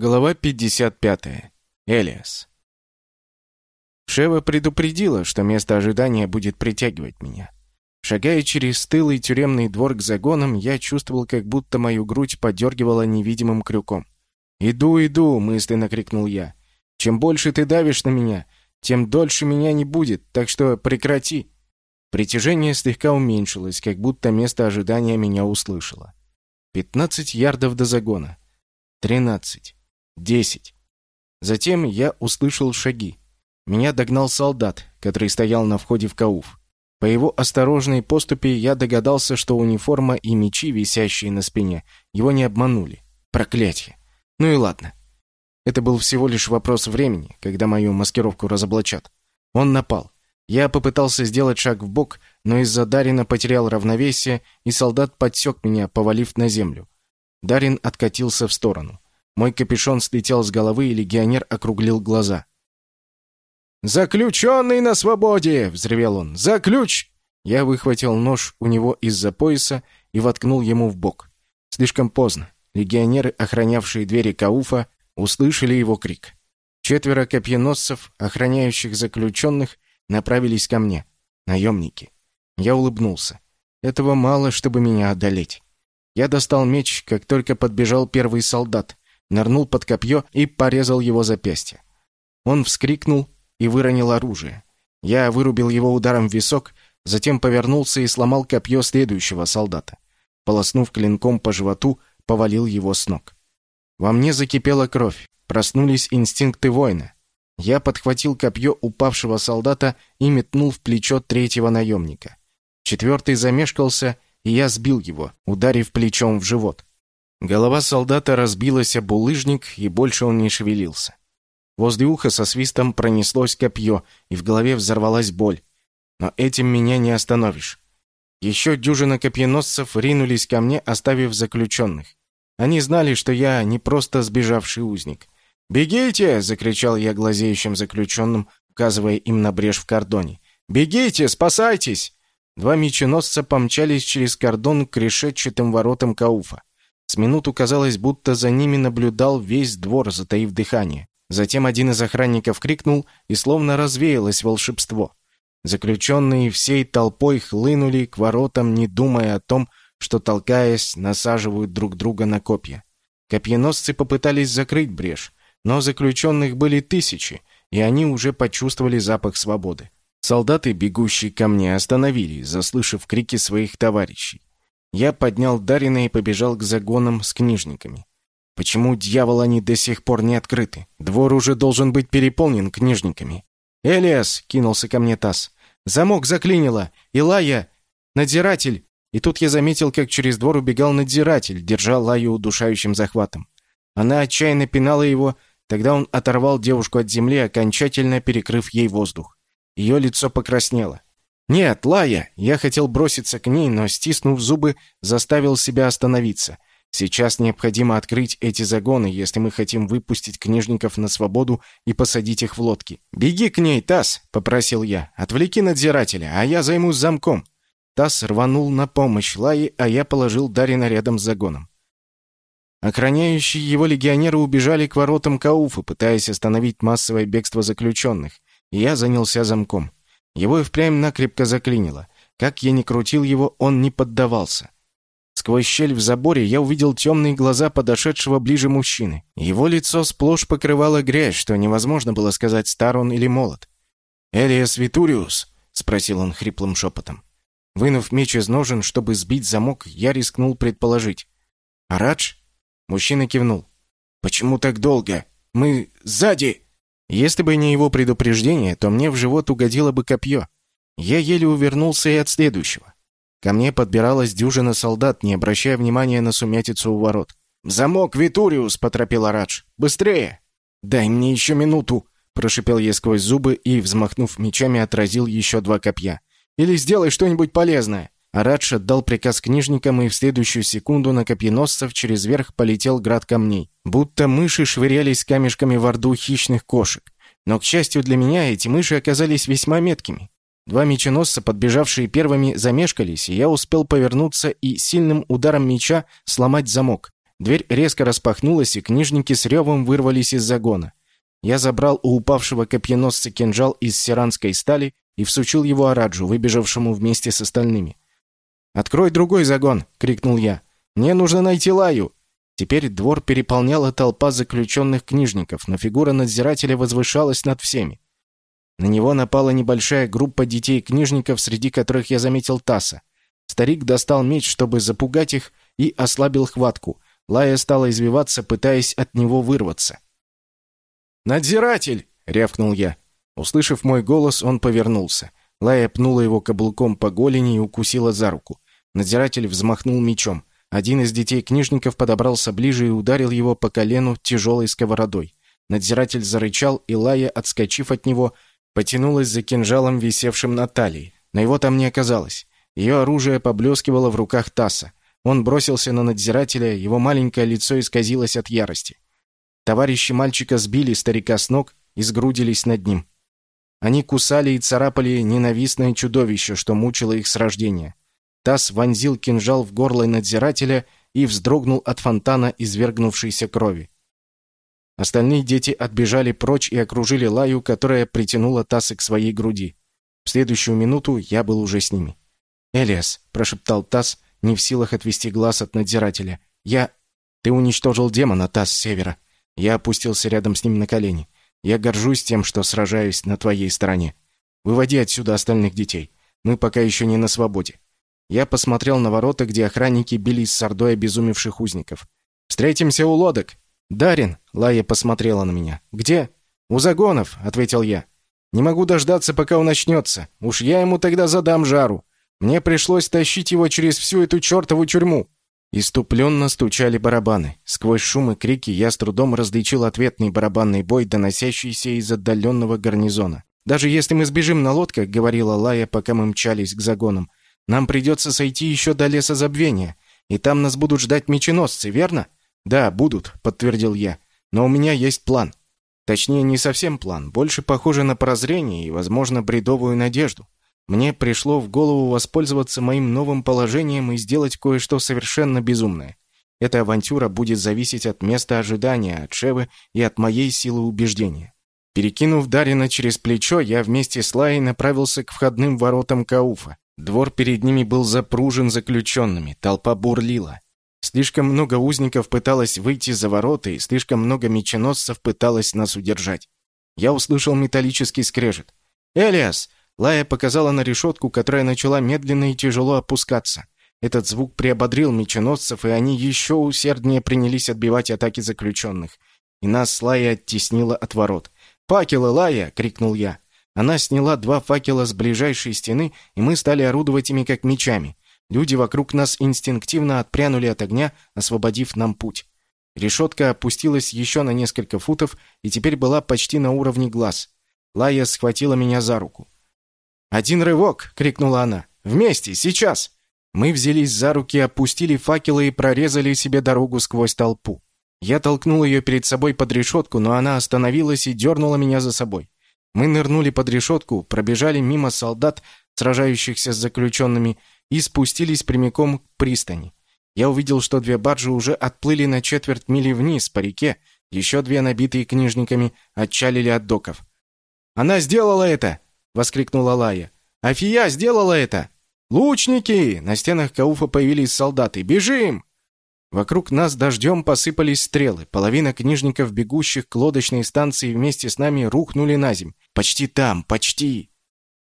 Глава 55. Элиас. Шева предупредила, что место ожидания будет притягивать меня. Шагая через стылый тюремный двор к загонам, я чувствовал, как будто мою грудь подергивала невидимым крюком. «Иду, иду!» — мысленно крикнул я. «Чем больше ты давишь на меня, тем дольше меня не будет, так что прекрати!» Притяжение слегка уменьшилось, как будто место ожидания меня услышало. Пятнадцать ярдов до загона. Тринадцать. Десять. Затем я услышал шаги. Меня догнал солдат, который стоял на входе в Кауф. По его осторожной поступе я догадался, что униформа и мечи, висящие на спине, его не обманули. Проклятье. Ну и ладно. Это был всего лишь вопрос времени, когда мою маскировку разоблачат. Он напал. Я попытался сделать шаг в бок, но из-за Дарина потерял равновесие, и солдат подсек меня, повалив на землю. Дарин откатился в сторону. Мой капюшон слетел с головы, и легионер округлил глаза. «Заключенный на свободе!» — взревел он. «Заключ!» Я выхватил нож у него из-за пояса и воткнул ему в бок. Слишком поздно. Легионеры, охранявшие двери Кауфа, услышали его крик. Четверо копьеносцев, охраняющих заключенных, направились ко мне. Наемники. Я улыбнулся. Этого мало, чтобы меня одолеть. Я достал меч, как только подбежал первый солдат нырнул под копье и порезал его запястье. Он вскрикнул и выронил оружие. Я вырубил его ударом в висок, затем повернулся и сломал копье следующего солдата. Полоснув клинком по животу, повалил его с ног. Во мне закипела кровь, проснулись инстинкты воина. Я подхватил копье упавшего солдата и метнул в плечо третьего наемника. Четвертый замешкался, и я сбил его, ударив плечом в живот. Голова солдата разбилась об улыжник, и больше он не шевелился. Возле уха со свистом пронеслось копье, и в голове взорвалась боль. Но этим меня не остановишь. Еще дюжина копьеносцев ринулись ко мне, оставив заключенных. Они знали, что я не просто сбежавший узник. «Бегите!» — закричал я глазеющим заключенным, указывая им на брешь в кордоне. «Бегите! Спасайтесь!» Два меченосца помчались через кордон к решетчатым воротам Кауфа. С минуту казалось, будто за ними наблюдал весь двор, затаив дыхание. Затем один из охранников крикнул, и словно развеялось волшебство. Заключенные всей толпой хлынули к воротам, не думая о том, что, толкаясь, насаживают друг друга на копья. Копьеносцы попытались закрыть брешь, но заключенных были тысячи, и они уже почувствовали запах свободы. Солдаты, бегущие ко мне, остановились, заслышав крики своих товарищей. Я поднял Дарина и побежал к загонам с книжниками. Почему, дьявол, они до сих пор не открыты? Двор уже должен быть переполнен книжниками. «Элиас!» — кинулся ко мне Тасс. «Замок заклинило! Илая! Надзиратель!» И тут я заметил, как через двор убегал надзиратель, держа Лаю удушающим захватом. Она отчаянно пинала его, тогда он оторвал девушку от земли, окончательно перекрыв ей воздух. Ее лицо покраснело. «Нет, Лая!» Я хотел броситься к ней, но, стиснув зубы, заставил себя остановиться. Сейчас необходимо открыть эти загоны, если мы хотим выпустить книжников на свободу и посадить их в лодки. «Беги к ней, Тасс!» — попросил я. «Отвлеки надзирателя, а я займусь замком». Тасс рванул на помощь Лае, а я положил Дарина рядом с загоном. Охраняющие его легионеры убежали к воротам Кауфа, пытаясь остановить массовое бегство заключенных, я занялся замком. Его и впрямь накрепко заклинило. Как я ни крутил его, он не поддавался. Сквозь щель в заборе я увидел темные глаза подошедшего ближе мужчины. Его лицо сплошь покрывало грязь, что невозможно было сказать, стар он или молод. «Элиас Витуриус?» — спросил он хриплым шепотом. Вынув меч из ножен, чтобы сбить замок, я рискнул предположить. «Арадж?» Мужчина кивнул. «Почему так долго? Мы сзади!» Если бы не его предупреждение, то мне в живот угодило бы копье. Я еле увернулся и от следующего. Ко мне подбиралась дюжина солдат, не обращая внимания на сумятицу у ворот. «Замок, Витуриус!» — поторопил Арадж. «Быстрее!» «Дай мне еще минуту!» — прошипел я сквозь зубы и, взмахнув мечами, отразил еще два копья. «Или сделай что-нибудь полезное!» Арадж отдал приказ книжникам, и в следующую секунду на копьеносцев через верх полетел град камней. Будто мыши швырялись камешками в орду хищных кошек. Но, к счастью для меня, эти мыши оказались весьма меткими. Два меченосца, подбежавшие первыми, замешкались, и я успел повернуться и сильным ударом меча сломать замок. Дверь резко распахнулась, и книжники с ревом вырвались из загона. Я забрал у упавшего копьеносца кинжал из сиранской стали и всучил его Араджу, выбежавшему вместе с остальными. «Открой другой загон!» — крикнул я. «Мне нужно найти Лаю!» Теперь двор переполняла толпа заключенных книжников, но фигура надзирателя возвышалась над всеми. На него напала небольшая группа детей-книжников, среди которых я заметил Таса. Старик достал меч, чтобы запугать их, и ослабил хватку. Лая стала извиваться, пытаясь от него вырваться. «Надзиратель!» — рявкнул я. Услышав мой голос, он повернулся. Лая пнула его каблуком по голени и укусила за руку. Надзиратель взмахнул мечом. Один из детей-книжников подобрался ближе и ударил его по колену тяжелой сковородой. Надзиратель зарычал, и Лая, отскочив от него, потянулась за кинжалом, висевшим на талии. Но его там не оказалось. Ее оружие поблескивало в руках Тасса. Он бросился на надзирателя, его маленькое лицо исказилось от ярости. Товарищи мальчика сбили старика с ног и сгрудились над ним. Они кусали и царапали ненавистное чудовище, что мучило их с рождения. Тасс вонзил кинжал в горло надзирателя и вздрогнул от фонтана извергнувшейся крови. Остальные дети отбежали прочь и окружили Лаю, которая притянула Тасса к своей груди. В следующую минуту я был уже с ними. «Элиас», — прошептал Тасс, не в силах отвести глаз от надзирателя. «Я...» «Ты уничтожил демона, Тасс Севера», я опустился рядом с ним на колени. Я горжусь тем, что сражаюсь на твоей стороне. Выводи отсюда остальных детей. Мы пока еще не на свободе. Я посмотрел на ворота, где охранники бились с ордой обезумевших узников. «Встретимся у лодок!» «Дарин!» — Лая посмотрела на меня. «Где?» «У загонов!» — ответил я. «Не могу дождаться, пока он начнется. Уж я ему тогда задам жару. Мне пришлось тащить его через всю эту чертову тюрьму. Иступленно стучали барабаны. Сквозь шум и крики я с трудом различил ответный барабанный бой, доносящийся из отдаленного гарнизона. «Даже если мы сбежим на лодках», — говорила Лая, пока мы мчались к загонам, «нам придется сойти еще до леса забвения, и там нас будут ждать меченосцы, верно?» «Да, будут», — подтвердил я. «Но у меня есть план. Точнее, не совсем план, больше похоже на прозрение и, возможно, бредовую надежду. Мне пришло в голову воспользоваться моим новым положением и сделать кое-что совершенно безумное. Эта авантюра будет зависеть от места ожидания, от Шевы и от моей силы убеждения. Перекинув Дарина через плечо, я вместе с Лаей направился к входным воротам Кауфа. Двор перед ними был запружен заключенными, толпа бурлила. Слишком много узников пыталось выйти за ворота, и слишком много меченосцев пыталось нас удержать. Я услышал металлический скрежет. «Элиас! Лая показала на решетку, которая начала медленно и тяжело опускаться. Этот звук приободрил меченосцев, и они еще усерднее принялись отбивать атаки заключенных. И нас Лая оттеснила от ворот. «Факелы, Лая!» — крикнул я. Она сняла два факела с ближайшей стены, и мы стали орудовать ими как мечами. Люди вокруг нас инстинктивно отпрянули от огня, освободив нам путь. Решетка опустилась еще на несколько футов и теперь была почти на уровне глаз. Лая схватила меня за руку. «Один рывок!» — крикнула она. «Вместе! Сейчас!» Мы взялись за руки, опустили факелы и прорезали себе дорогу сквозь толпу. Я толкнул ее перед собой под решетку, но она остановилась и дернула меня за собой. Мы нырнули под решетку, пробежали мимо солдат, сражающихся с заключенными, и спустились прямиком к пристани. Я увидел, что две баржи уже отплыли на четверть мили вниз по реке, еще две, набитые книжниками, отчалили от доков. «Она сделала это!» воскликнула Лая. «Афия сделала это! Лучники!» На стенах Кауфа появились солдаты. «Бежим!» Вокруг нас дождем посыпались стрелы. Половина книжников, бегущих к лодочной станции вместе с нами, рухнули на земь. «Почти там, почти!»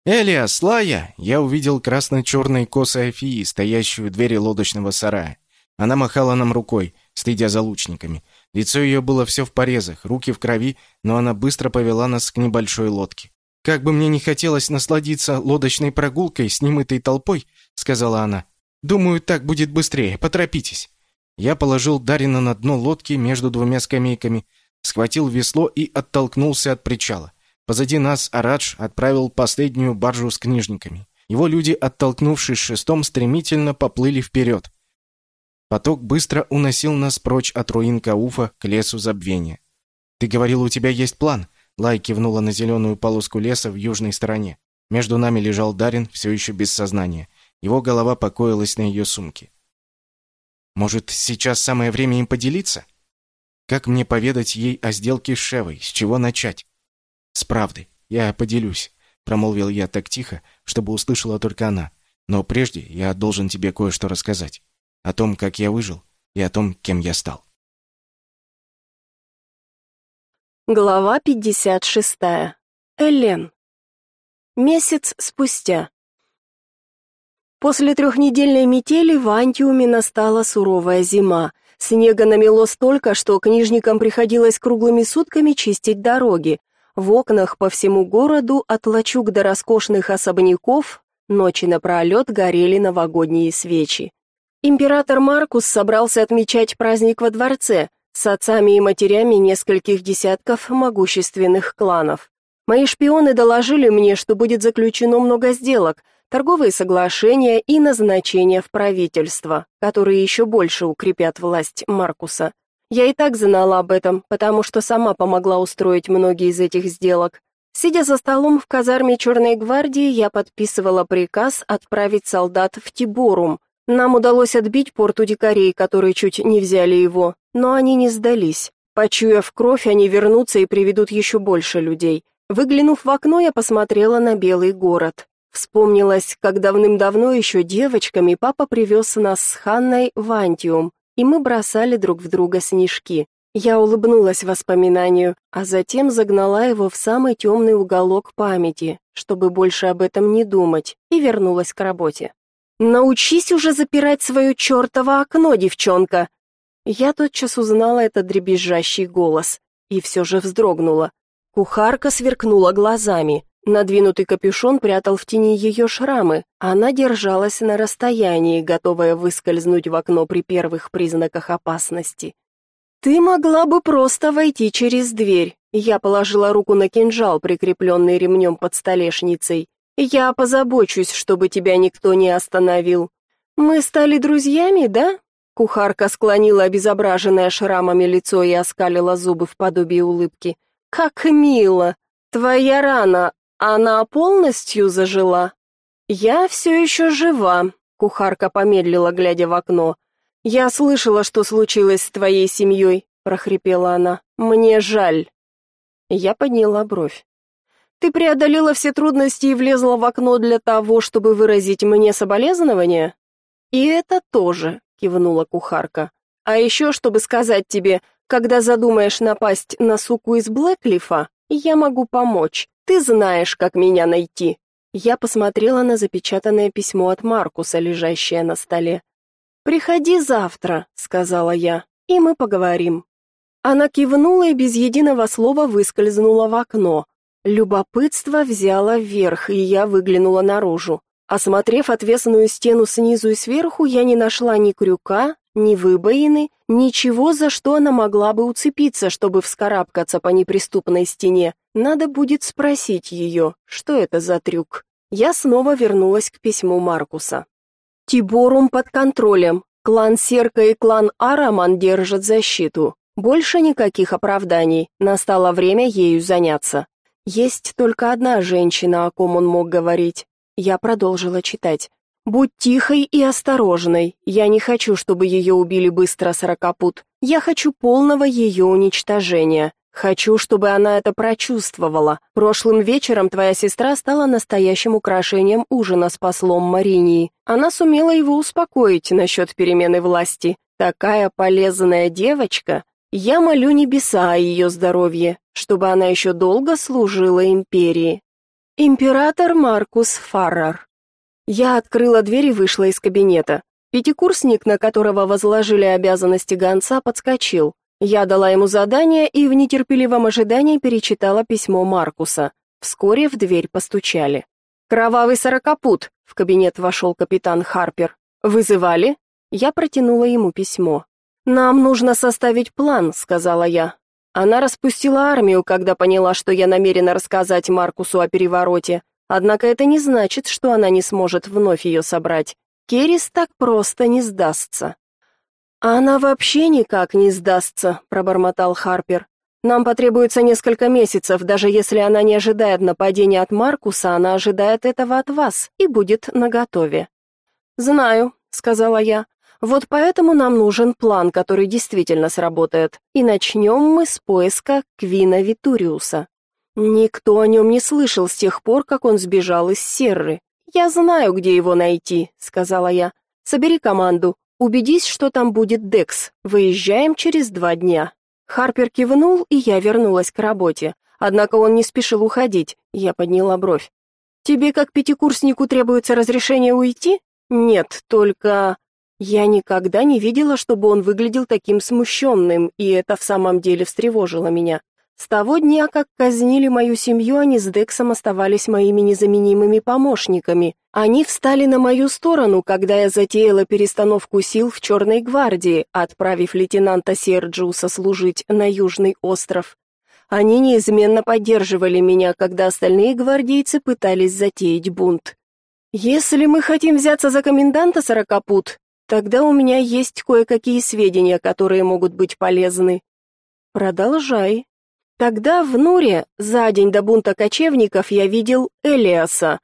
«Элиас, Лая!» Я увидел красно-черные косы Афии, стоящую у двери лодочного сарая. Она махала нам рукой, стыдя за лучниками. Лицо ее было все в порезах, руки в крови, но она быстро повела нас к небольшой лодке. «Как бы мне не хотелось насладиться лодочной прогулкой с немытой толпой», — сказала она. «Думаю, так будет быстрее. Поторопитесь». Я положил Дарина на дно лодки между двумя скамейками, схватил весло и оттолкнулся от причала. Позади нас Арадж отправил последнюю баржу с книжниками. Его люди, оттолкнувшись шестом, стремительно поплыли вперед. Поток быстро уносил нас прочь от руин Кауфа к лесу забвения. «Ты говорил, у тебя есть план?» Лай кивнула на зеленую полоску леса в южной стороне. Между нами лежал Дарин, все еще без сознания. Его голова покоилась на ее сумке. Может, сейчас самое время им поделиться? Как мне поведать ей о сделке с Шевой? С чего начать? С правды. Я поделюсь, промолвил я так тихо, чтобы услышала только она. Но прежде я должен тебе кое-что рассказать о том, как я выжил, и о том, кем я стал. Глава 56. Элен. Месяц спустя. После трехнедельной метели в Антиуме настала суровая зима. Снега намело столько, что книжникам приходилось круглыми сутками чистить дороги. В окнах по всему городу от лачуг до роскошных особняков ночи напролет горели новогодние свечи. Император Маркус собрался отмечать праздник во дворце с отцами и матерями нескольких десятков могущественных кланов. Мои шпионы доложили мне, что будет заключено много сделок, торговые соглашения и назначения в правительство, которые еще больше укрепят власть Маркуса. Я и так знала об этом, потому что сама помогла устроить многие из этих сделок. Сидя за столом в казарме Черной гвардии, я подписывала приказ отправить солдат в Тиборум, нам удалось отбить порту дикарей, которые чуть не взяли его, но они не сдались. Почуяв кровь, они вернутся и приведут еще больше людей. Выглянув в окно, я посмотрела на белый город. Вспомнилось, как давным-давно еще девочками папа привез нас с Ханной в Антиум, и мы бросали друг в друга снежки. Я улыбнулась воспоминанию, а затем загнала его в самый темный уголок памяти, чтобы больше об этом не думать, и вернулась к работе. Научись уже запирать свое чертово окно, девчонка. Я тотчас узнала этот дребезжащий голос и все же вздрогнула. Кухарка сверкнула глазами. Надвинутый капюшон прятал в тени ее шрамы. Она держалась на расстоянии, готовая выскользнуть в окно при первых признаках опасности. Ты могла бы просто войти через дверь. Я положила руку на кинжал, прикрепленный ремнем под столешницей. Я позабочусь, чтобы тебя никто не остановил. Мы стали друзьями, да? Кухарка склонила обезображенное шрамами лицо и оскалила зубы в подобии улыбки. Как мило. Твоя рана, она полностью зажила. Я все еще жива. Кухарка помедлила, глядя в окно. Я слышала, что случилось с твоей семьей», — прохрипела она. Мне жаль. Я подняла бровь. Ты преодолела все трудности и влезла в окно для того, чтобы выразить мне соболезнования? И это тоже, кивнула кухарка. А еще, чтобы сказать тебе, когда задумаешь напасть на суку из Блэклифа, я могу помочь. Ты знаешь, как меня найти. Я посмотрела на запечатанное письмо от Маркуса, лежащее на столе. Приходи завтра, сказала я, и мы поговорим. Она кивнула и без единого слова выскользнула в окно, Любопытство взяло вверх, и я выглянула наружу. Осмотрев отвесную стену снизу и сверху, я не нашла ни крюка, ни выбоины, ничего, за что она могла бы уцепиться, чтобы вскарабкаться по неприступной стене. Надо будет спросить ее, что это за трюк. Я снова вернулась к письму Маркуса. Тиборум под контролем. Клан Серка и клан Араман держат защиту. Больше никаких оправданий. Настало время ею заняться. Есть только одна женщина, о ком он мог говорить. Я продолжила читать. «Будь тихой и осторожной. Я не хочу, чтобы ее убили быстро сорокопут. Я хочу полного ее уничтожения. Хочу, чтобы она это прочувствовала. Прошлым вечером твоя сестра стала настоящим украшением ужина с послом Маринии. Она сумела его успокоить насчет перемены власти. Такая полезная девочка. Я молю небеса о ее здоровье, чтобы она еще долго служила империи. Император Маркус Фаррар. Я открыла дверь и вышла из кабинета. Пятикурсник, на которого возложили обязанности гонца, подскочил. Я дала ему задание и в нетерпеливом ожидании перечитала письмо Маркуса. Вскоре в дверь постучали. «Кровавый сорокопут!» — в кабинет вошел капитан Харпер. «Вызывали?» Я протянула ему письмо. «Нам нужно составить план», — сказала я. Она распустила армию, когда поняла, что я намерена рассказать Маркусу о перевороте. Однако это не значит, что она не сможет вновь ее собрать. Керис так просто не сдастся. «Она вообще никак не сдастся», — пробормотал Харпер. «Нам потребуется несколько месяцев, даже если она не ожидает нападения от Маркуса, она ожидает этого от вас и будет наготове». «Знаю», — сказала я. Вот поэтому нам нужен план, который действительно сработает. И начнем мы с поиска Квина Витуриуса. Никто о нем не слышал с тех пор, как он сбежал из Серры. Я знаю, где его найти, сказала я. Собери команду. Убедись, что там будет Декс. Выезжаем через два дня. Харпер кивнул, и я вернулась к работе. Однако он не спешил уходить. Я подняла бровь. Тебе как пятикурснику требуется разрешение уйти? Нет, только я никогда не видела, чтобы он выглядел таким смущенным, и это в самом деле встревожило меня. С того дня, как казнили мою семью, они с Дексом оставались моими незаменимыми помощниками. Они встали на мою сторону, когда я затеяла перестановку сил в Черной гвардии, отправив лейтенанта Серджиуса служить на Южный остров. Они неизменно поддерживали меня, когда остальные гвардейцы пытались затеять бунт. Если мы хотим взяться за коменданта Сорокопут, тогда у меня есть кое-какие сведения, которые могут быть полезны. Продолжай. Тогда в Нуре, за день до бунта кочевников, я видел Элиаса.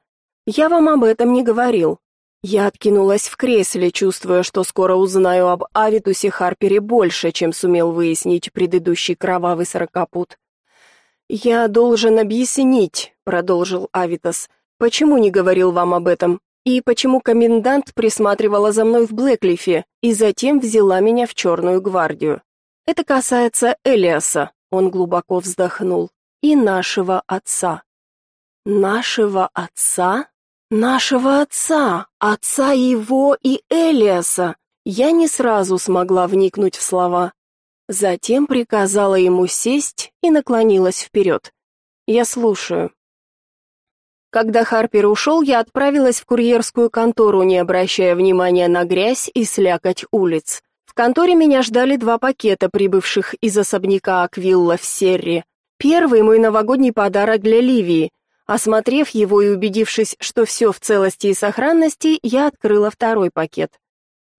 Я вам об этом не говорил. Я откинулась в кресле, чувствуя, что скоро узнаю об Авитусе Харпере больше, чем сумел выяснить предыдущий кровавый сорокопут. «Я должен объяснить», — продолжил Авитас, «почему не говорил вам об этом, и почему комендант присматривала за мной в Блэклифе и затем взяла меня в Черную гвардию. Это касается Элиаса», — он глубоко вздохнул, «и нашего отца». «Нашего отца? Нашего отца! Отца его и Элиаса!» Я не сразу смогла вникнуть в слова. Затем приказала ему сесть и наклонилась вперед. «Я слушаю». Когда Харпер ушел, я отправилась в курьерскую контору, не обращая внимания на грязь и слякоть улиц. Конторе меня ждали два пакета, прибывших из особняка Аквилла в Серре. Первый мой новогодний подарок для Ливии. Осмотрев его и убедившись, что все в целости и сохранности, я открыла второй пакет.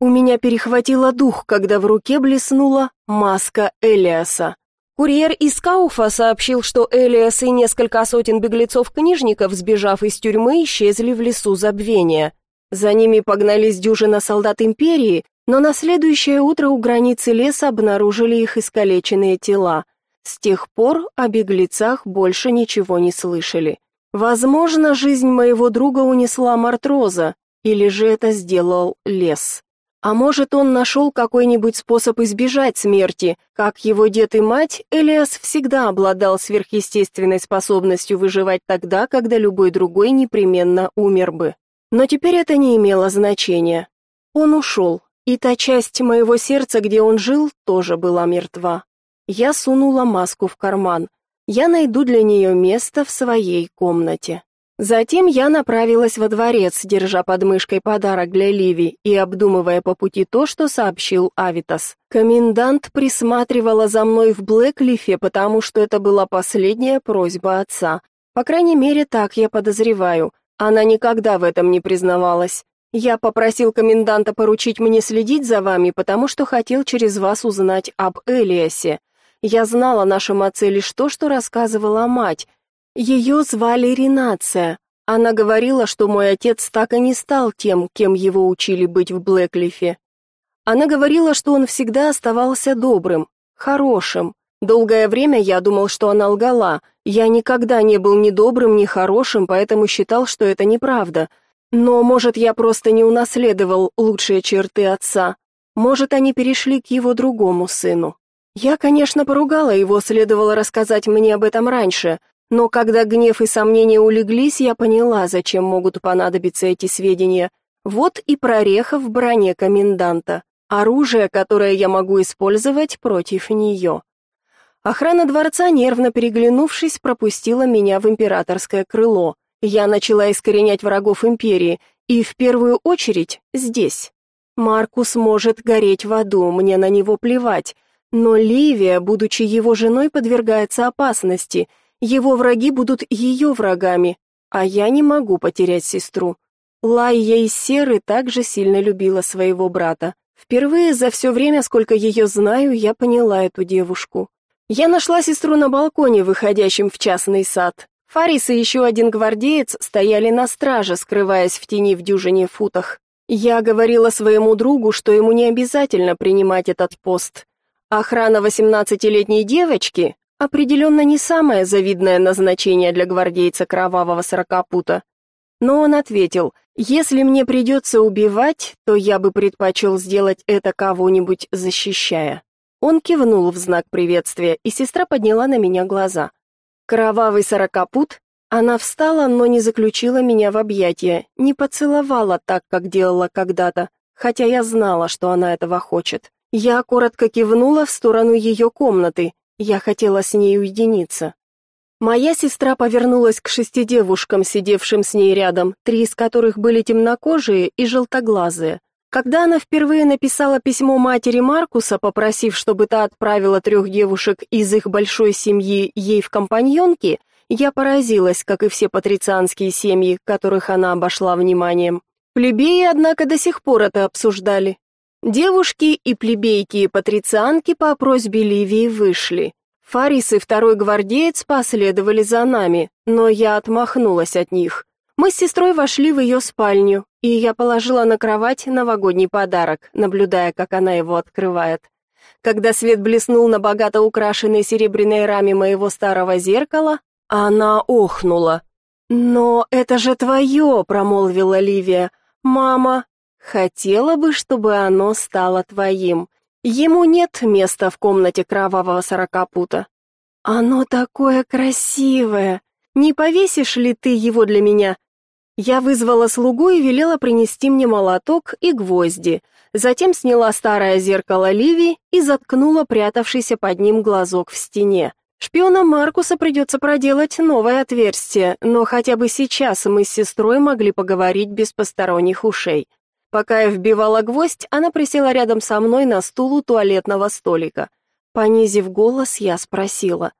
У меня перехватило дух, когда в руке блеснула маска Элиаса. Курьер из Кауфа сообщил, что Элиас и несколько сотен беглецов-книжников, сбежав из тюрьмы, исчезли в лесу забвения. За ними погнались дюжина солдат империи, но на следующее утро у границы леса обнаружили их искалеченные тела. С тех пор о беглецах больше ничего не слышали. Возможно, жизнь моего друга унесла Мартроза, или же это сделал лес. А может, он нашел какой-нибудь способ избежать смерти? Как его дед и мать, Элиас всегда обладал сверхъестественной способностью выживать тогда, когда любой другой непременно умер бы. Но теперь это не имело значения. Он ушел, и та часть моего сердца, где он жил, тоже была мертва. Я сунула маску в карман. Я найду для нее место в своей комнате. Затем я направилась во дворец, держа под мышкой подарок для Ливи и обдумывая по пути то, что сообщил Авитас. Комендант присматривала за мной в Блэклифе, потому что это была последняя просьба отца. По крайней мере, так я подозреваю. Она никогда в этом не признавалась. Я попросил коменданта поручить мне следить за вами, потому что хотел через вас узнать об Элиасе. Я знала о нашем отце лишь то, что рассказывала мать, ее звали Ринация. Она говорила, что мой отец так и не стал тем, кем его учили быть в Блэклифе. Она говорила, что он всегда оставался добрым, хорошим. Долгое время я думал, что она лгала. Я никогда не был ни добрым, ни хорошим, поэтому считал, что это неправда. Но, может, я просто не унаследовал лучшие черты отца. Может, они перешли к его другому сыну. Я, конечно, поругала его, следовало рассказать мне об этом раньше, но когда гнев и сомнения улеглись, я поняла, зачем могут понадобиться эти сведения. Вот и прореха в броне коменданта. Оружие, которое я могу использовать против нее. Охрана дворца, нервно переглянувшись, пропустила меня в императорское крыло. Я начала искоренять врагов империи, и в первую очередь здесь. Маркус может гореть в аду, мне на него плевать. Но Ливия, будучи его женой, подвергается опасности — его враги будут ее врагами, а я не могу потерять сестру. Лайя из Серы также сильно любила своего брата. Впервые за все время, сколько ее знаю, я поняла эту девушку. Я нашла сестру на балконе, выходящем в частный сад. Фарис и еще один гвардеец стояли на страже, скрываясь в тени в дюжине футах. Я говорила своему другу, что ему не обязательно принимать этот пост. Охрана восемнадцатилетней девочки определенно не самое завидное назначение для гвардейца кровавого сорокопута. Но он ответил, если мне придется убивать, то я бы предпочел сделать это кого-нибудь защищая. Он кивнул в знак приветствия, и сестра подняла на меня глаза. Кровавый сорокопут она встала, но не заключила меня в объятия, не поцеловала так, как делала когда-то, хотя я знала, что она этого хочет. Я коротко кивнула в сторону ее комнаты. Я хотела с ней уединиться. Моя сестра повернулась к шести девушкам, сидевшим с ней рядом, три из которых были темнокожие и желтоглазые. Когда она впервые написала письмо матери Маркуса, попросив, чтобы та отправила трех девушек из их большой семьи ей в компаньонки, я поразилась, как и все патрицианские семьи, которых она обошла вниманием. Плебеи, однако, до сих пор это обсуждали. Девушки и плебейки и патрицианки по просьбе Ливии вышли. Фарис и второй гвардеец последовали за нами, но я отмахнулась от них. Мы с сестрой вошли в ее спальню, и я положила на кровать новогодний подарок, наблюдая, как она его открывает. Когда свет блеснул на богато украшенной серебряной раме моего старого зеркала, она охнула. «Но это же твое», — промолвила Ливия. «Мама, хотела бы, чтобы оно стало твоим. Ему нет места в комнате кровавого сорокопута». «Оно такое красивое! Не повесишь ли ты его для меня?» Я вызвала слугу и велела принести мне молоток и гвозди. Затем сняла старое зеркало Ливи и заткнула прятавшийся под ним глазок в стене. Шпионам Маркуса придется проделать новое отверстие, но хотя бы сейчас мы с сестрой могли поговорить без посторонних ушей. Пока я вбивала гвоздь, она присела рядом со мной на стул у туалетного столика. Понизив голос, я спросила: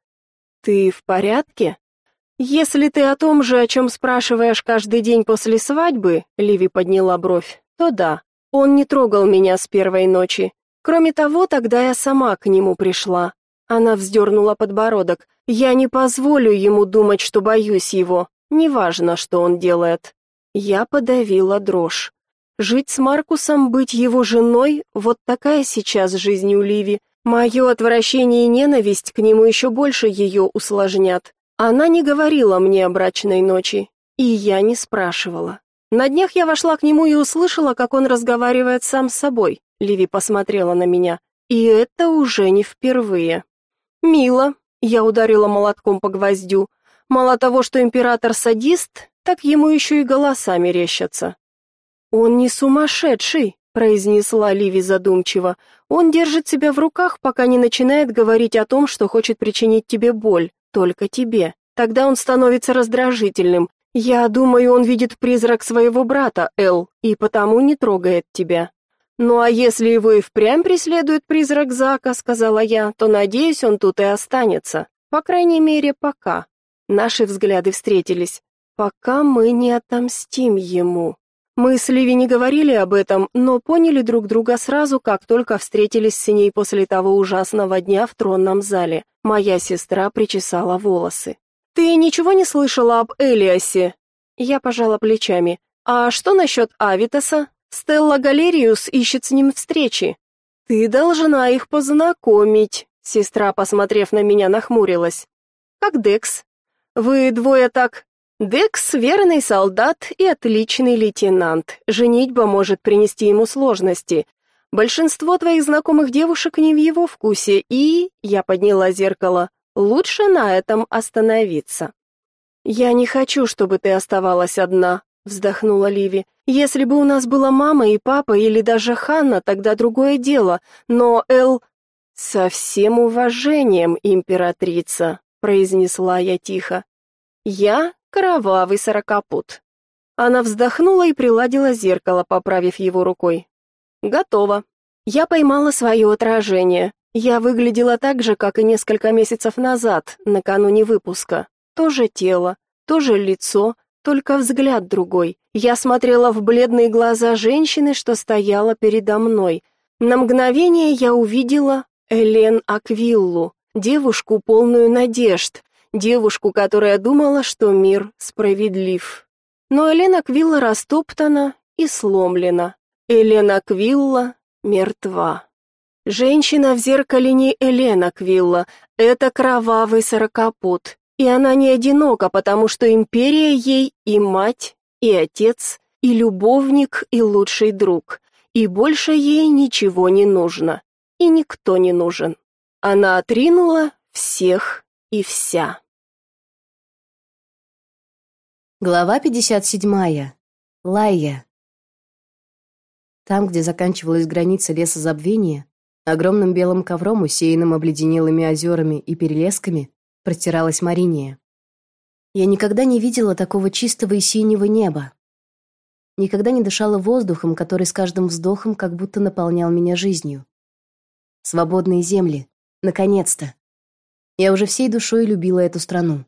"Ты в порядке?" Если ты о том же, о чем спрашиваешь каждый день после свадьбы, Ливи подняла бровь. То да. Он не трогал меня с первой ночи. Кроме того, тогда я сама к нему пришла. Она вздернула подбородок. Я не позволю ему думать, что боюсь его. Неважно, что он делает. Я подавила дрожь. Жить с Маркусом, быть его женой вот такая сейчас жизнь у Ливи. Мое отвращение и ненависть к нему еще больше ее усложнят. Она не говорила мне о брачной ночи, и я не спрашивала. На днях я вошла к нему и услышала, как он разговаривает сам с собой. Ливи посмотрела на меня. И это уже не впервые. «Мило», — я ударила молотком по гвоздю. «Мало того, что император садист, так ему еще и голоса мерещатся». «Он не сумасшедший», — произнесла Ливи задумчиво. «Он держит себя в руках, пока не начинает говорить о том, что хочет причинить тебе боль, только тебе. Тогда он становится раздражительным. Я думаю, он видит призрак своего брата, Эл, и потому не трогает тебя». «Ну а если его и впрямь преследует призрак Зака», — сказала я, — «то, надеюсь, он тут и останется. По крайней мере, пока». Наши взгляды встретились. «Пока мы не отомстим ему». Мы с Ливи не говорили об этом, но поняли друг друга сразу, как только встретились с ней после того ужасного дня в тронном зале. Моя сестра причесала волосы. «Ты ничего не слышала об Элиасе?» Я пожала плечами. «А что насчет Авитаса?» Стелла Галериус ищет с ним встречи. Ты должна их познакомить. Сестра, посмотрев на меня, нахмурилась. Как Декс? Вы двое так Декс верный солдат и отличный лейтенант. Женитьба может принести ему сложности. Большинство твоих знакомых девушек не в его вкусе, и я подняла зеркало. Лучше на этом остановиться. Я не хочу, чтобы ты оставалась одна, вздохнула Ливи. Если бы у нас была мама и папа или даже Ханна, тогда другое дело, но Эл со всем уважением, императрица, произнесла я тихо. Я кровавый сорокопут. Она вздохнула и приладила зеркало, поправив его рукой. Готово. Я поймала свое отражение. Я выглядела так же, как и несколько месяцев назад, накануне выпуска. То же тело, то же лицо, только взгляд другой. Я смотрела в бледные глаза женщины, что стояла передо мной. На мгновение я увидела Элен Аквиллу, девушку полную надежд, девушку, которая думала, что мир справедлив. Но Элен Аквилла растоптана и сломлена. Елена Квилла мертва. Женщина в зеркале не Елена Квилла, это кровавый сорокопут. И она не одинока, потому что империя ей и мать, и отец, и любовник, и лучший друг. И больше ей ничего не нужно. И никто не нужен. Она отринула всех и вся. Глава 57. Лайя. Там, где заканчивалась граница леса забвения, огромным белым ковром, усеянным обледенелыми озерами и перелесками, простиралась Мариния. Я никогда не видела такого чистого и синего неба. Никогда не дышала воздухом, который с каждым вздохом как будто наполнял меня жизнью. Свободные земли. Наконец-то. Я уже всей душой любила эту страну.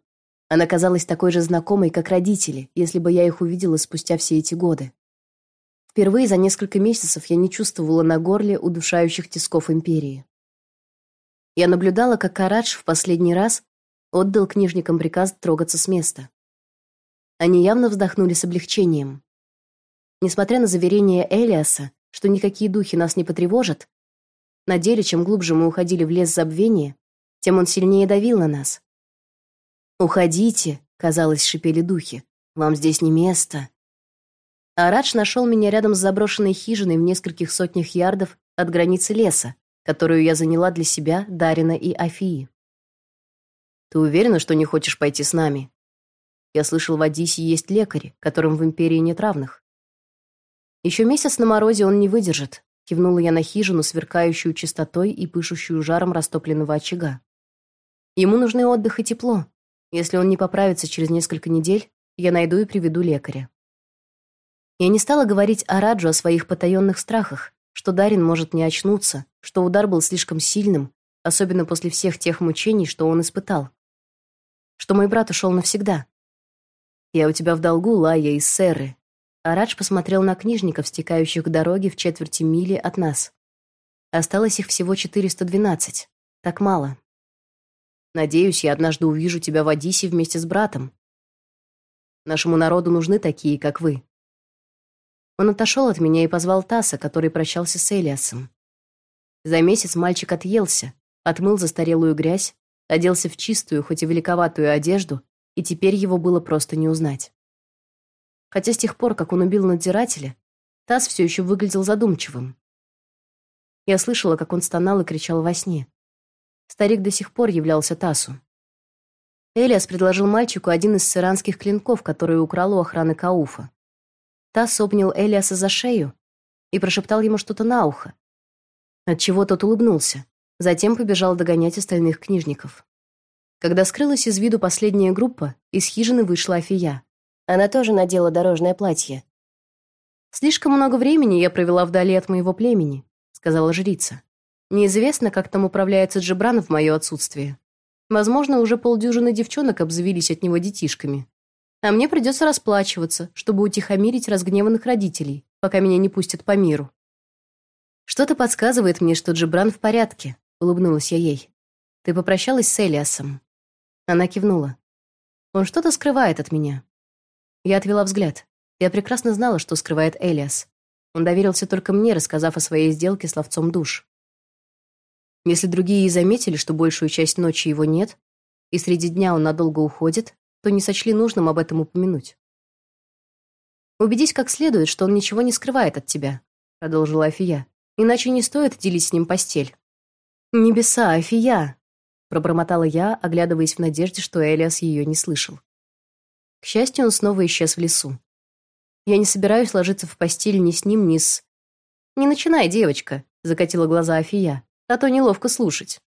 Она казалась такой же знакомой, как родители, если бы я их увидела спустя все эти годы. Впервые за несколько месяцев я не чувствовала на горле удушающих тисков империи. Я наблюдала, как Карадж в последний раз отдал книжникам приказ трогаться с места. Они явно вздохнули с облегчением. Несмотря на заверения Элиаса, что никакие духи нас не потревожат, на деле, чем глубже мы уходили в лес забвения, тем он сильнее давил на нас. «Уходите», — казалось, шипели духи. «Вам здесь не место». Арадж нашел меня рядом с заброшенной хижиной в нескольких сотнях ярдов от границы леса, которую я заняла для себя, Дарина и Афии. «Ты уверена, что не хочешь пойти с нами?» Я слышал, в Одиссе есть лекари, которым в Империи нет равных. Еще месяц на морозе он не выдержит, кивнула я на хижину, сверкающую чистотой и пышущую жаром растопленного очага. Ему нужны отдых и тепло, если он не поправится через несколько недель, я найду и приведу лекаря. Я не стала говорить о Раджу о своих потаенных страхах, что Дарин может не очнуться, что удар был слишком сильным, особенно после всех тех мучений, что он испытал. Что мой брат ушел навсегда. Я у тебя в долгу, Лая из Серры. Арадж посмотрел на книжников, стекающих к дороге в четверти мили от нас. Осталось их всего 412. Так мало. Надеюсь, я однажды увижу тебя в Одиссе вместе с братом. Нашему народу нужны такие, как вы. Он отошел от меня и позвал Таса, который прощался с Элиасом. За месяц мальчик отъелся, отмыл застарелую грязь, оделся в чистую, хоть и великоватую одежду, и теперь его было просто не узнать. Хотя с тех пор, как он убил надзирателя, Тас все еще выглядел задумчивым. Я слышала, как он стонал и кричал во сне. Старик до сих пор являлся Тасу. Элиас предложил мальчику один из сиранских клинков, который украл у охраны Кауфа. Тас обнял Элиаса за шею и прошептал ему что-то на ухо. Отчего тот улыбнулся, затем побежал догонять остальных книжников. Когда скрылась из виду последняя группа, из хижины вышла Афия. Она тоже надела дорожное платье. Слишком много времени я провела вдали от моего племени, сказала жрица. Неизвестно, как там управляется Джебран в мое отсутствие. Возможно, уже полдюжины девчонок обзавелись от него детишками. А мне придется расплачиваться, чтобы утихомирить разгневанных родителей, пока меня не пустят по миру. Что-то подсказывает мне, что Джебран в порядке, улыбнулась я ей. Ты попрощалась с Элиасом? Она кивнула. Он что-то скрывает от меня. Я отвела взгляд. Я прекрасно знала, что скрывает Элиас. Он доверился только мне, рассказав о своей сделке с ловцом душ. Если другие и заметили, что большую часть ночи его нет, и среди дня он надолго уходит, то не сочли нужным об этом упомянуть. Убедись как следует, что он ничего не скрывает от тебя, продолжила Афия. Иначе не стоит делить с ним постель. Небеса, Афия, пробормотала я, оглядываясь в надежде, что Элиас ее не слышал. К счастью, он снова исчез в лесу. Я не собираюсь ложиться в постель ни с ним, ни с Не начинай, девочка, закатила глаза Афия а то неловко слушать.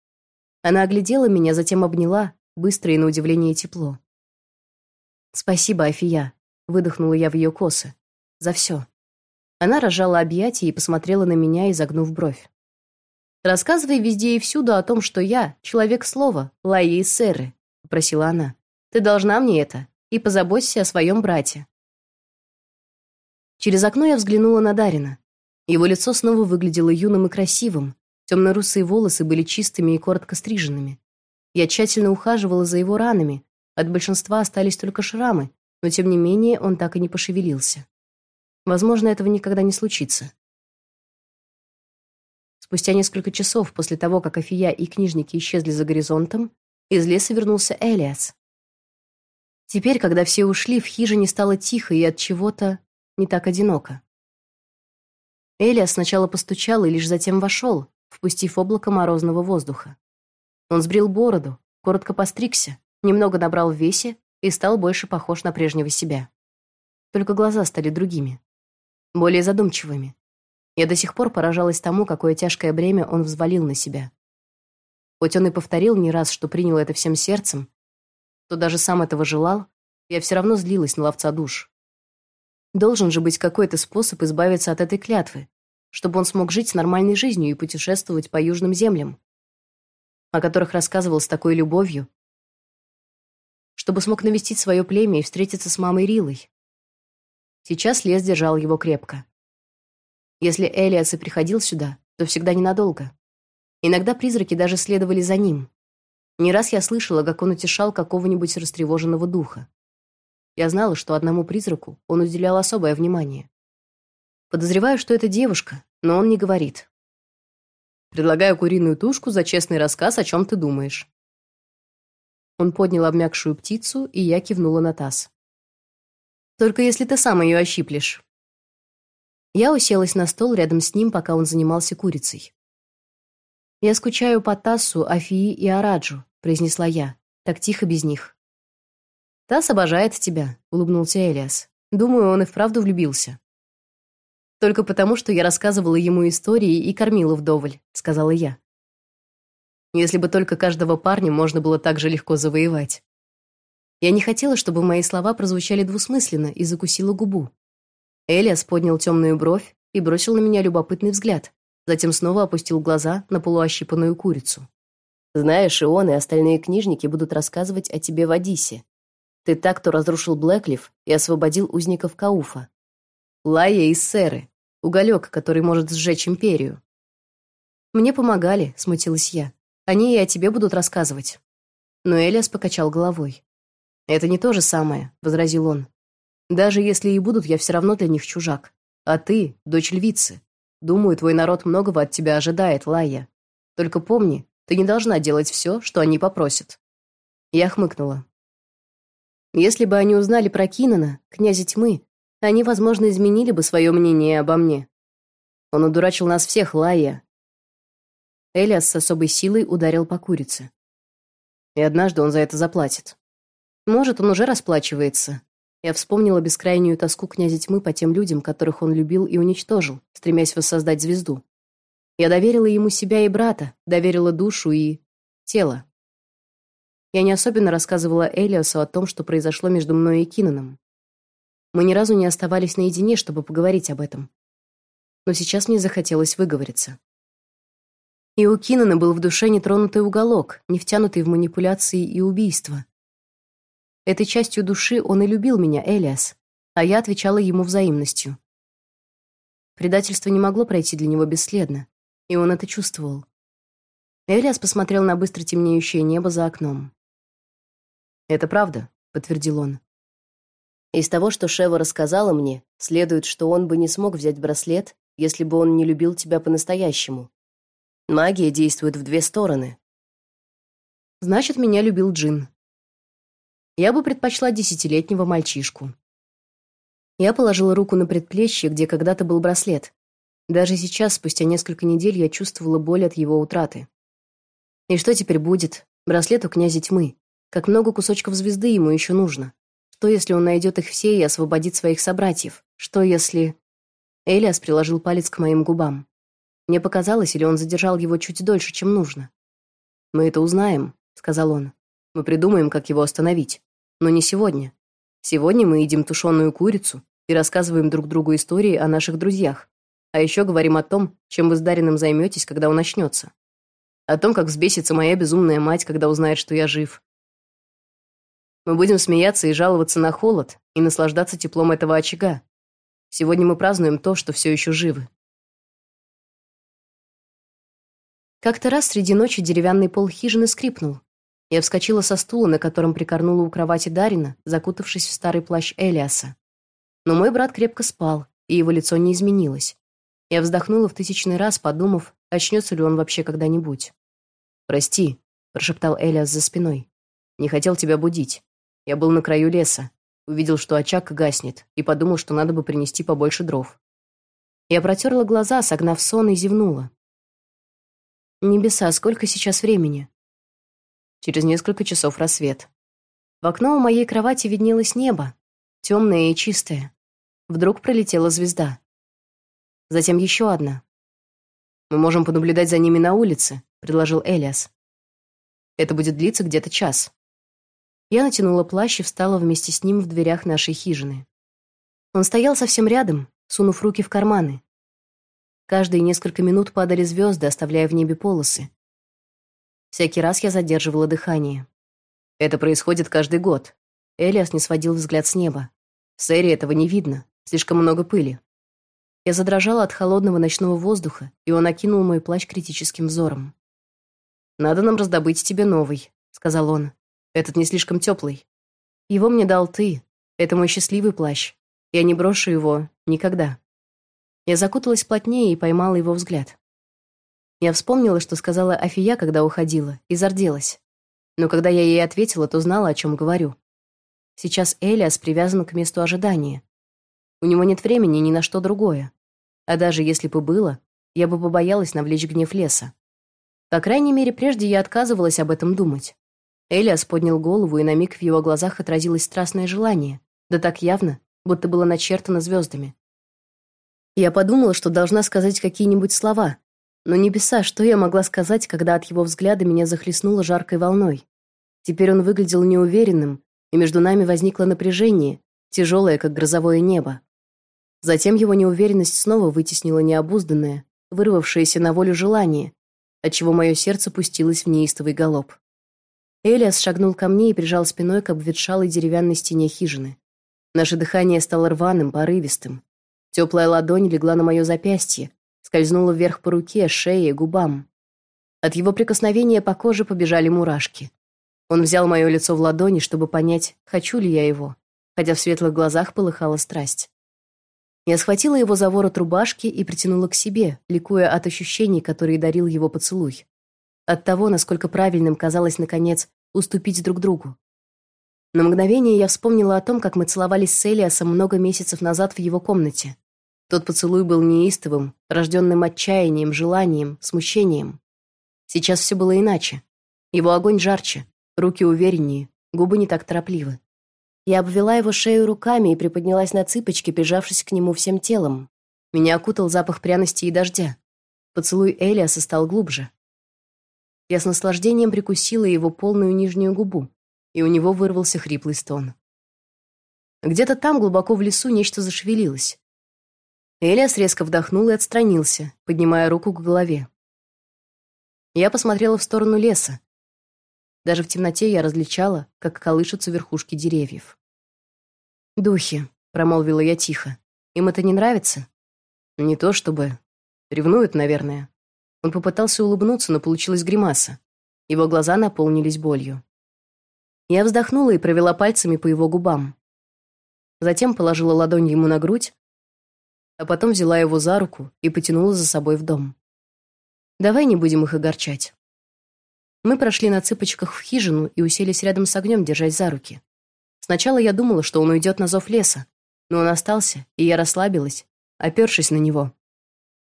Она оглядела меня, затем обняла, быстро и на удивление тепло. Спасибо, Афия, выдохнула я в ее косы. За все. Она разжала объятия и посмотрела на меня, изогнув бровь. Рассказывай везде и всюду о том, что я человек слова, Лайи из Серры, попросила она. Ты должна мне это и позаботься о своем брате. Через окно я взглянула на Дарина. Его лицо снова выглядело юным и красивым, Темно-русые волосы были чистыми и коротко стриженными. Я тщательно ухаживала за его ранами. От большинства остались только шрамы, но тем не менее он так и не пошевелился. Возможно, этого никогда не случится. Спустя несколько часов после того, как Афия и книжники исчезли за горизонтом, из леса вернулся Элиас. Теперь, когда все ушли, в хижине стало тихо и от чего-то не так одиноко. Элиас сначала постучал и лишь затем вошел, впустив облако морозного воздуха. Он сбрил бороду, коротко постригся, немного набрал в весе и стал больше похож на прежнего себя. Только глаза стали другими, более задумчивыми. Я до сих пор поражалась тому, какое тяжкое бремя он взвалил на себя. Хоть он и повторил не раз, что принял это всем сердцем, то даже сам этого желал, я все равно злилась на ловца душ. Должен же быть какой-то способ избавиться от этой клятвы, чтобы он смог жить нормальной жизнью и путешествовать по южным землям, о которых рассказывал с такой любовью, чтобы смог навестить свое племя и встретиться с мамой Рилой, Сейчас лес держал его крепко. Если Элиас и приходил сюда, то всегда ненадолго. Иногда призраки даже следовали за ним. Не раз я слышала, как он утешал какого-нибудь растревоженного духа. Я знала, что одному призраку он уделял особое внимание. Подозреваю, что это девушка, но он не говорит. Предлагаю куриную тушку за честный рассказ, о чем ты думаешь. Он поднял обмякшую птицу, и я кивнула на таз. Только если ты сам ее ощиплешь. Я уселась на стол рядом с ним, пока он занимался курицей. Я скучаю по Тассу, Афии и Араджу, произнесла я, так тихо без них. Тасс обожает тебя, улыбнулся Элиас. Думаю, он и вправду влюбился. Только потому, что я рассказывала ему истории и кормила вдоволь, сказала я. Если бы только каждого парня можно было так же легко завоевать. Я не хотела, чтобы мои слова прозвучали двусмысленно, и закусила губу. Элиас поднял темную бровь и бросил на меня любопытный взгляд, затем снова опустил глаза на полуощипанную курицу. Знаешь, и он, и остальные книжники будут рассказывать о тебе в Одиссе. Ты так, кто разрушил Блэклиф и освободил узников Кауфа. Лая из Сэры, уголек, который может сжечь империю. Мне помогали, смутилась я. Они и о тебе будут рассказывать. Но Элиас покачал головой. Это не то же самое, возразил он. Даже если и будут, я все равно для них чужак. А ты дочь львицы. Думаю, твой народ многого от тебя ожидает, Лая. Только помни, ты не должна делать все, что они попросят. Я хмыкнула. Если бы они узнали про Кинана, князя тьмы, они, возможно, изменили бы свое мнение обо мне. Он удурачил нас всех, Лая. Элиас с особой силой ударил по курице. И однажды он за это заплатит. Может, он уже расплачивается. Я вспомнила бескрайнюю тоску князя тьмы по тем людям, которых он любил и уничтожил, стремясь воссоздать звезду. Я доверила ему себя и брата, доверила душу и тело. Я не особенно рассказывала Элиасу о том, что произошло между мной и Кинаном. Мы ни разу не оставались наедине, чтобы поговорить об этом. Но сейчас мне захотелось выговориться. И у Кинана был в душе нетронутый уголок, не втянутый в манипуляции и убийства. Этой частью души он и любил меня, Элиас, а я отвечала ему взаимностью. Предательство не могло пройти для него бесследно, и он это чувствовал. Элиас посмотрел на быстро темнеющее небо за окном. «Это правда», — подтвердил он. «Из того, что Шева рассказала мне, следует, что он бы не смог взять браслет, если бы он не любил тебя по-настоящему. Магия действует в две стороны». «Значит, меня любил Джин», я бы предпочла десятилетнего мальчишку. Я положила руку на предплечье, где когда-то был браслет. Даже сейчас, спустя несколько недель, я чувствовала боль от его утраты. И что теперь будет? Браслет у князя тьмы. Как много кусочков звезды ему еще нужно? Что, если он найдет их все и освободит своих собратьев? Что, если... Элиас приложил палец к моим губам. Мне показалось, или он задержал его чуть дольше, чем нужно. «Мы это узнаем», — сказал он. Мы придумаем, как его остановить. Но не сегодня. Сегодня мы едим тушеную курицу и рассказываем друг другу истории о наших друзьях. А еще говорим о том, чем вы с Дарином займетесь, когда он начнется. О том, как взбесится моя безумная мать, когда узнает, что я жив. Мы будем смеяться и жаловаться на холод и наслаждаться теплом этого очага. Сегодня мы празднуем то, что все еще живы. Как-то раз среди ночи деревянный пол хижины скрипнул, я вскочила со стула, на котором прикорнула у кровати Дарина, закутавшись в старый плащ Элиаса. Но мой брат крепко спал, и его лицо не изменилось. Я вздохнула в тысячный раз, подумав, очнется ли он вообще когда-нибудь. «Прости», — прошептал Элиас за спиной. «Не хотел тебя будить. Я был на краю леса, увидел, что очаг гаснет, и подумал, что надо бы принести побольше дров». Я протерла глаза, согнав сон, и зевнула. «Небеса, сколько сейчас времени?» Через несколько часов рассвет. В окно у моей кровати виднелось небо, темное и чистое. Вдруг пролетела звезда. Затем еще одна. «Мы можем понаблюдать за ними на улице», — предложил Элиас. «Это будет длиться где-то час». Я натянула плащ и встала вместе с ним в дверях нашей хижины. Он стоял совсем рядом, сунув руки в карманы. Каждые несколько минут падали звезды, оставляя в небе полосы. Всякий раз я задерживала дыхание. Это происходит каждый год. Элиас не сводил взгляд с неба. В Сэре этого не видно, слишком много пыли. Я задрожала от холодного ночного воздуха, и он окинул мой плащ критическим взором. «Надо нам раздобыть тебе новый», — сказал он. «Этот не слишком теплый. Его мне дал ты. Это мой счастливый плащ. Я не брошу его никогда». Я закуталась плотнее и поймала его взгляд. Я вспомнила, что сказала Афия, когда уходила, и зарделась. Но когда я ей ответила, то знала, о чем говорю. Сейчас Элиас привязан к месту ожидания, у него нет времени ни на что другое. А даже если бы было, я бы побоялась навлечь гнев леса. По крайней мере, прежде я отказывалась об этом думать. Элиас поднял голову, и на миг в его глазах отразилось страстное желание, да так явно, будто было начертано звездами. Я подумала, что должна сказать какие-нибудь слова, но небеса, что я могла сказать, когда от его взгляда меня захлестнуло жаркой волной? Теперь он выглядел неуверенным, и между нами возникло напряжение, тяжелое, как грозовое небо. Затем его неуверенность снова вытеснила необузданное, вырвавшееся на волю желание, отчего мое сердце пустилось в неистовый галоп. Элиас шагнул ко мне и прижал спиной к обветшалой деревянной стене хижины. Наше дыхание стало рваным, порывистым. Теплая ладонь легла на мое запястье, скользнула вверх по руке, шее, губам. От его прикосновения по коже побежали мурашки. Он взял мое лицо в ладони, чтобы понять, хочу ли я его, хотя в светлых глазах полыхала страсть. Я схватила его за ворот рубашки и притянула к себе, ликуя от ощущений, которые дарил его поцелуй. От того, насколько правильным казалось, наконец, уступить друг другу. На мгновение я вспомнила о том, как мы целовались с Элиасом много месяцев назад в его комнате. Тот поцелуй был неистовым, рожденным отчаянием, желанием, смущением. Сейчас все было иначе. Его огонь жарче, руки увереннее, губы не так торопливы. Я обвела его шею руками и приподнялась на цыпочки, прижавшись к нему всем телом. Меня окутал запах пряности и дождя. Поцелуй Элиаса стал глубже. Я с наслаждением прикусила его полную нижнюю губу, и у него вырвался хриплый стон. Где-то там, глубоко в лесу, нечто зашевелилось. Элиас резко вдохнул и отстранился, поднимая руку к голове. Я посмотрела в сторону леса, даже в темноте я различала, как колышутся верхушки деревьев. «Духи», — промолвила я тихо. «Им это не нравится?» «Не то чтобы. Ревнуют, наверное». Он попытался улыбнуться, но получилась гримаса. Его глаза наполнились болью. Я вздохнула и провела пальцами по его губам. Затем положила ладонь ему на грудь, а потом взяла его за руку и потянула за собой в дом. «Давай не будем их огорчать». Мы прошли на цыпочках в хижину и уселись рядом с огнем, держась за руки. Сначала я думала, что он уйдет на зов леса, но он остался, и я расслабилась, опершись на него.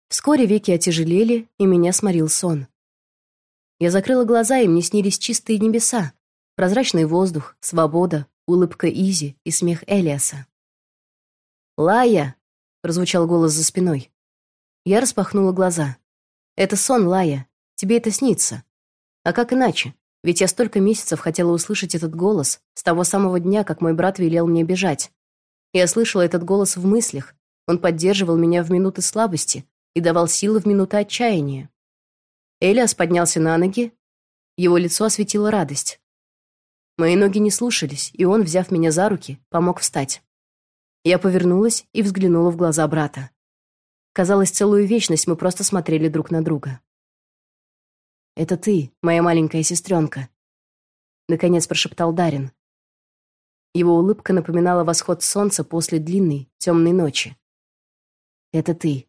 Вскоре веки отяжелели, и меня сморил сон. Я закрыла глаза, и мне снились чистые небеса, прозрачный воздух, свобода, улыбка Изи и смех Элиаса. «Лая!» — прозвучал голос за спиной. Я распахнула глаза. «Это сон, Лая. Тебе это снится. А как иначе? Ведь я столько месяцев хотела услышать этот голос с того самого дня, как мой брат велел мне бежать. Я слышала этот голос в мыслях. Он поддерживал меня в минуты слабости и давал силы в минуты отчаяния. Элиас поднялся на ноги. Его лицо осветила радость. Мои ноги не слушались, и он, взяв меня за руки, помог встать. Я повернулась и взглянула в глаза брата. Казалось, целую вечность мы просто смотрели друг на друга. Это ты, моя маленькая сестренка», — наконец прошептал Дарин. Его улыбка напоминала восход солнца после длинной, темной ночи. Это ты.